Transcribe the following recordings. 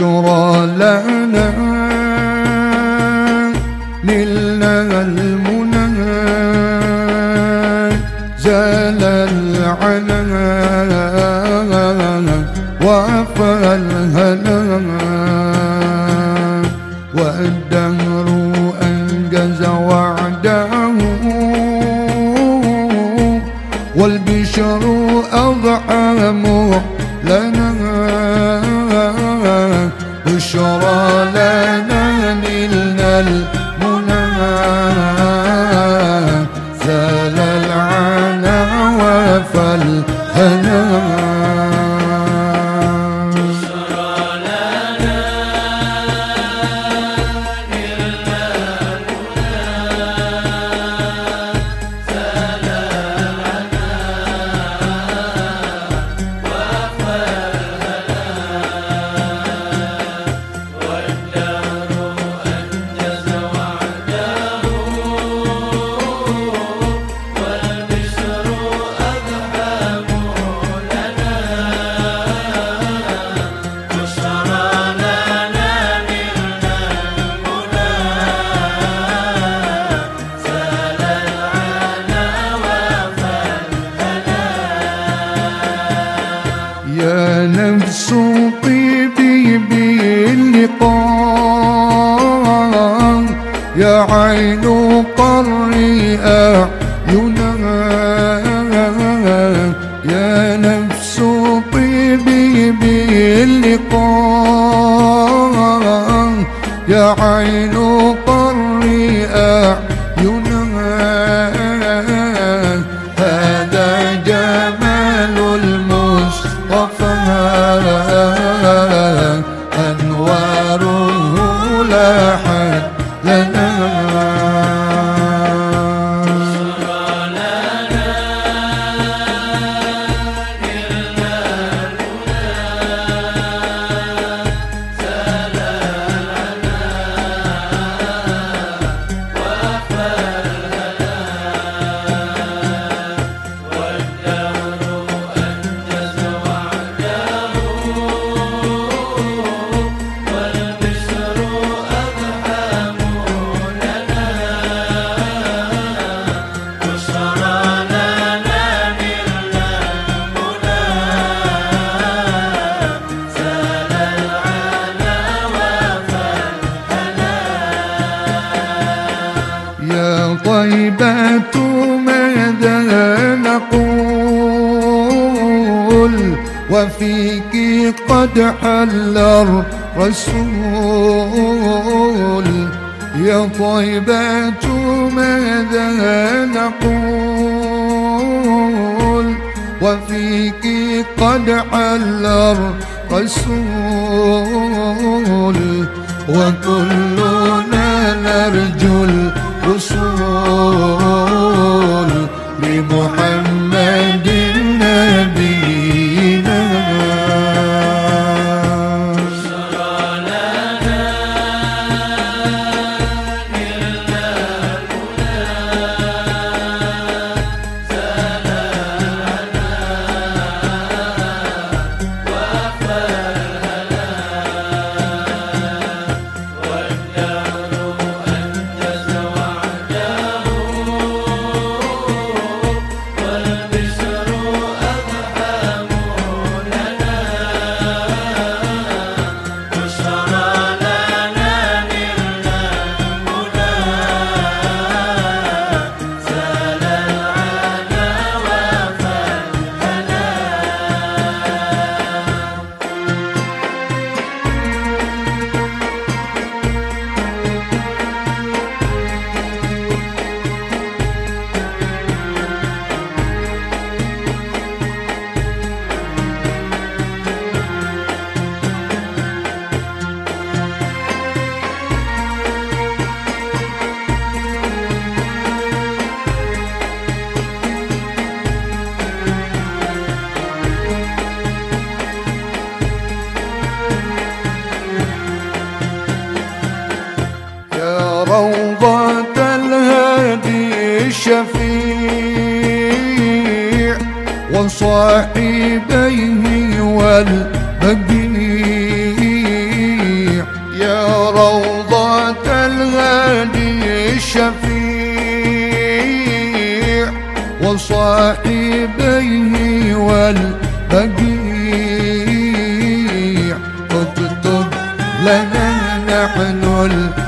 والبشرى لنا. نلنا المنى. زال العنا. وفى الهنا. والدهر أنجز وعده. والبشر نلنا نفس طيبي باللقاء يا عين قري أعينا يا نفس طيبي باللقاء يا عين قري أعينا هذا جمال المصطفى. أنواره لاحت ماذا نقول؟ وفيك قد حل الرسول. يا طيبة ماذا نقول؟ وفيك قد حل الرسول. وكلنا نرجو الوصول روضة الهادي الشفيع وصاحبيه والبقيع. روضة الهادي الشفيع وصاحبيه والبقيع. اكتب لنا نحن الجميع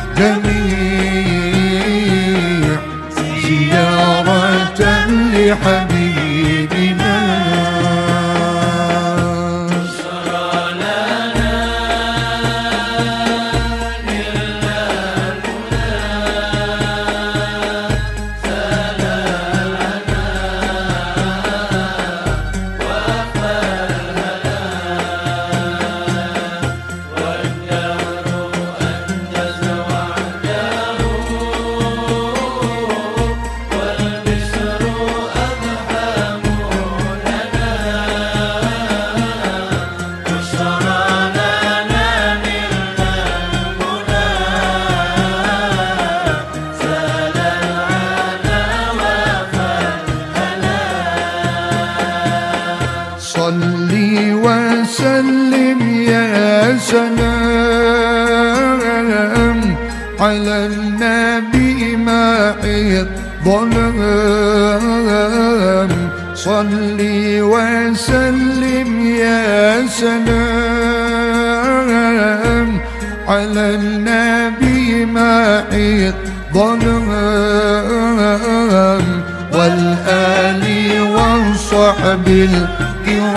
على النبي معي الظلام صلي وسلم يا سلام. على النبي معي الظلام والآل والصحب الكرام.